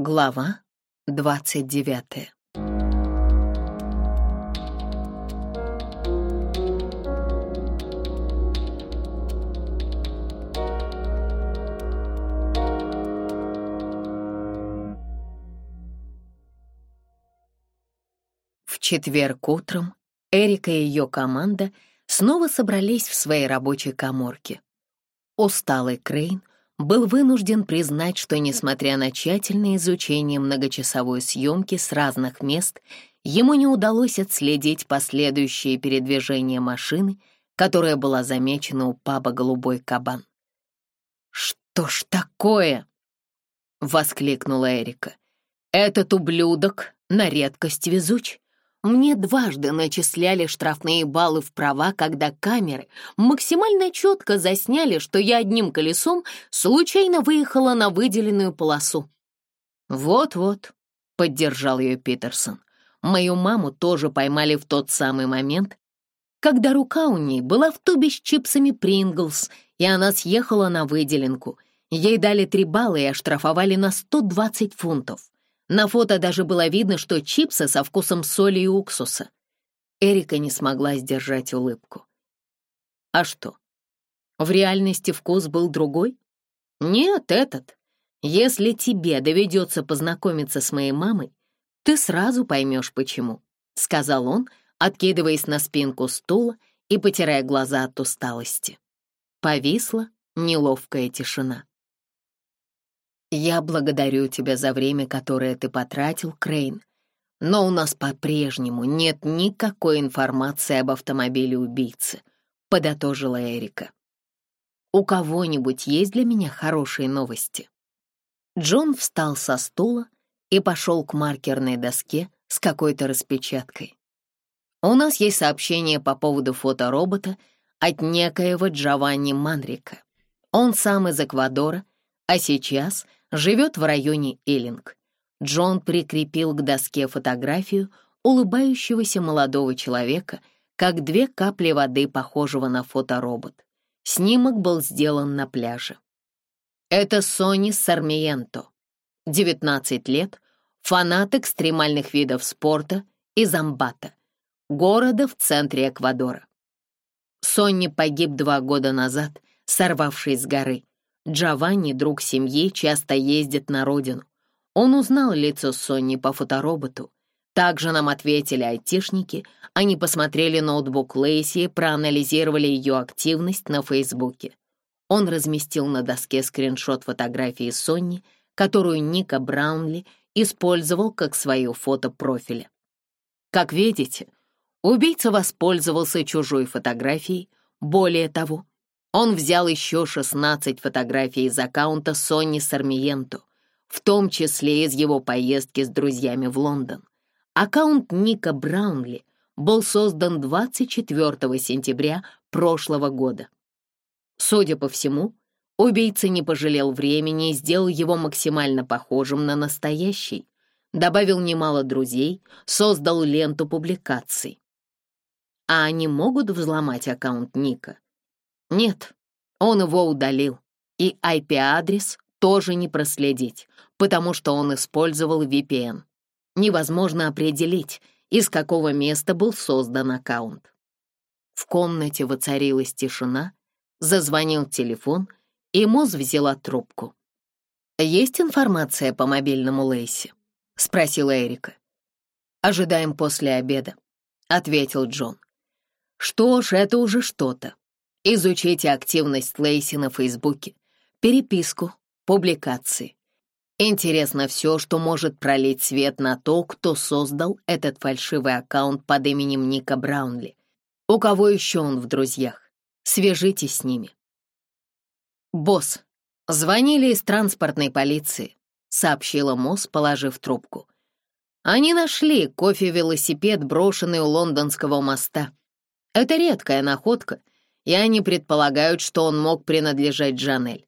Глава 29 В четверг утром Эрика и ее команда снова собрались в своей рабочей коморке. Усталый Крейн был вынужден признать, что, несмотря на тщательное изучение многочасовой съемки с разных мест, ему не удалось отследить последующее передвижение машины, которая была замечена у паба «Голубой кабан». «Что ж такое?» — воскликнула Эрика. «Этот ублюдок на редкость везуч. Мне дважды начисляли штрафные баллы в права, когда камеры максимально четко засняли, что я одним колесом случайно выехала на выделенную полосу. «Вот-вот», — поддержал ее Питерсон. «Мою маму тоже поймали в тот самый момент, когда рука у ней была в тубе с чипсами «Принглс», и она съехала на выделенку. Ей дали три балла и оштрафовали на 120 фунтов. На фото даже было видно, что чипсы со вкусом соли и уксуса. Эрика не смогла сдержать улыбку. А что? В реальности вкус был другой? Нет, этот. Если тебе доведется познакомиться с моей мамой, ты сразу поймешь, почему, — сказал он, откидываясь на спинку стула и потирая глаза от усталости. Повисла неловкая тишина. «Я благодарю тебя за время, которое ты потратил, Крейн, но у нас по-прежнему нет никакой информации об автомобиле убийцы», — подотожила Эрика. «У кого-нибудь есть для меня хорошие новости?» Джон встал со стула и пошел к маркерной доске с какой-то распечаткой. «У нас есть сообщение по поводу фоторобота от некоего Джованни Манрика. Он сам из Эквадора, а сейчас — живет в районе Эллинг. Джон прикрепил к доске фотографию улыбающегося молодого человека, как две капли воды, похожего на фоторобот. Снимок был сделан на пляже. Это Сони Сармиенто, 19 лет, фанат экстремальных видов спорта из Амбата, города в центре Эквадора. Сони погиб два года назад, сорвавшись с горы. Джованни, друг семьи, часто ездит на родину. Он узнал лицо Сони по фотороботу. Также нам ответили айтишники, они посмотрели ноутбук Лейси и проанализировали ее активность на Фейсбуке. Он разместил на доске скриншот фотографии Сони, которую Ника Браунли использовал как свое фото профиля. Как видите, убийца воспользовался чужой фотографией, более того, он взял еще 16 фотографий из аккаунта Сони Сармиенто, в том числе из его поездки с друзьями в Лондон. Аккаунт Ника Браунли был создан 24 сентября прошлого года. Судя по всему, убийца не пожалел времени и сделал его максимально похожим на настоящий, добавил немало друзей, создал ленту публикаций. А они могут взломать аккаунт Ника? Нет, он его удалил. И IP-адрес тоже не проследить, потому что он использовал VPN. Невозможно определить, из какого места был создан аккаунт. В комнате воцарилась тишина, зазвонил телефон, и Моз взяла трубку. «Есть информация по мобильному Лейси?» — спросила Эрика. «Ожидаем после обеда», — ответил Джон. «Что ж, это уже что-то. Изучите активность Лейси на Фейсбуке, переписку, публикации. Интересно все, что может пролить свет на то, кто создал этот фальшивый аккаунт под именем Ника Браунли. У кого еще он в друзьях? Свяжитесь с ними. «Босс, звонили из транспортной полиции», — сообщила Мосс, положив трубку. «Они нашли кофе-велосипед, брошенный у лондонского моста. Это редкая находка, и они предполагают, что он мог принадлежать Джанель.